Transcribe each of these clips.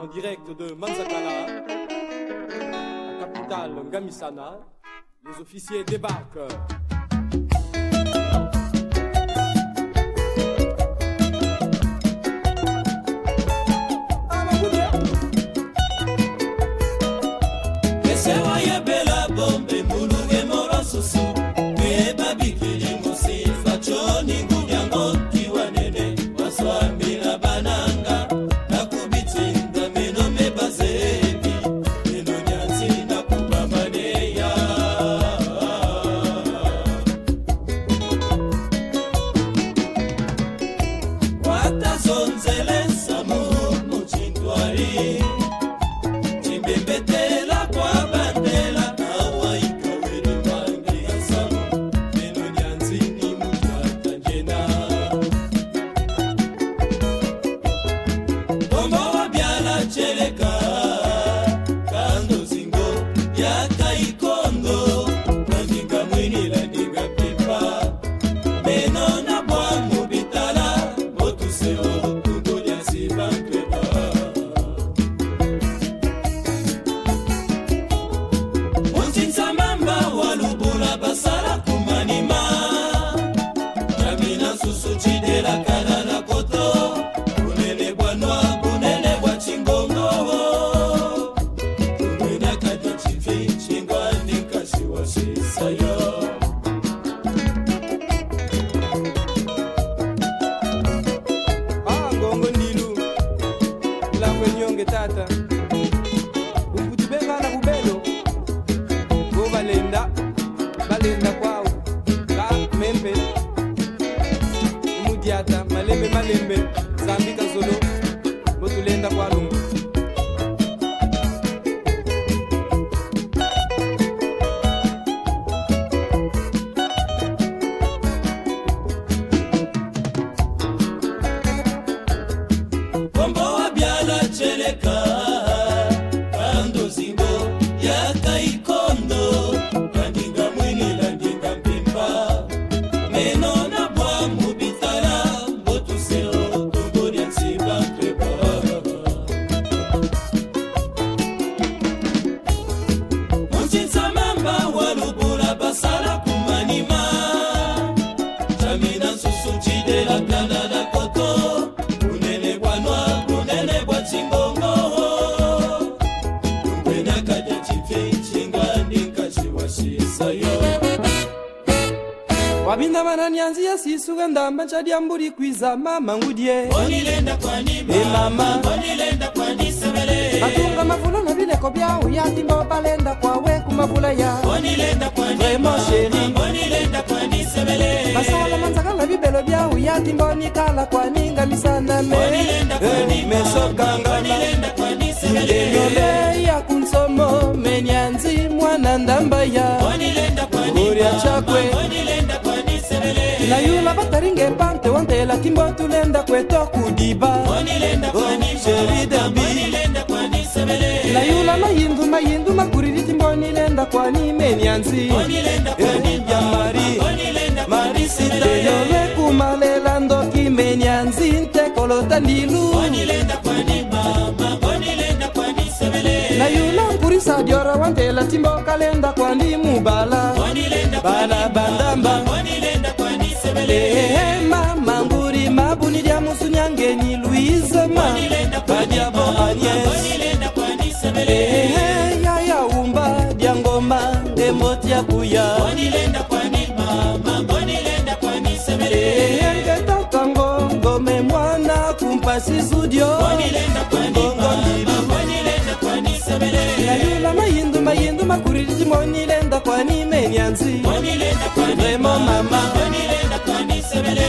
En direct de Manzakala, la capitale Ngamisana, les officiers débarquent. Antônio 筋でらか diata malembe malembe zambika zolo botulenda kwalungu cha diamburi kwiza mama ngudie lenda kwani mama, e mama. onilenda kwani sebele matunga mavula na vileko byao yatimbo balenda kwawe kumavula ya onilenda kwani vremo sheri onilenda kwani sebele masala manzakala bibelo byao yatimbo nikala kwaninga misaname onilenda kwani e, mama. bataringe bante wandela kimbo tulenda kweto kudiba layula layindu mayindu maguriri timbo nilenda kwani menyanzi erubya mari marisiteyole kumalela ndoki menyanzi ntekolota ndilu nayula nkurisa diora wandela timbo kalenda kwani mubala bana bandamba lema manguri mabuni lya musunyangeni luize mapadia boanyes yayaumba lya ngoma ngemoti ya kuya ngetatango ngome mwana kumpasi studio makuri ri timwe onile ndakwani menyanzi vraiment mama onile ndakwani sevele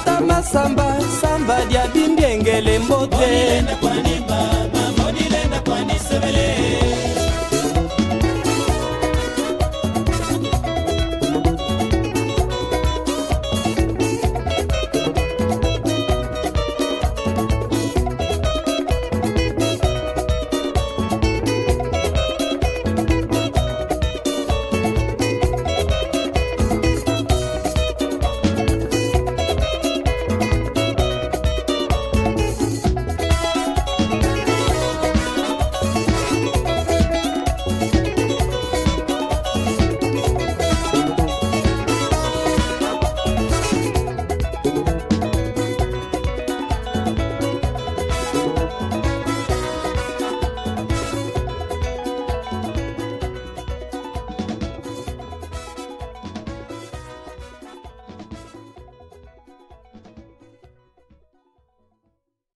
ata masamba samba dia bimbiengele mbote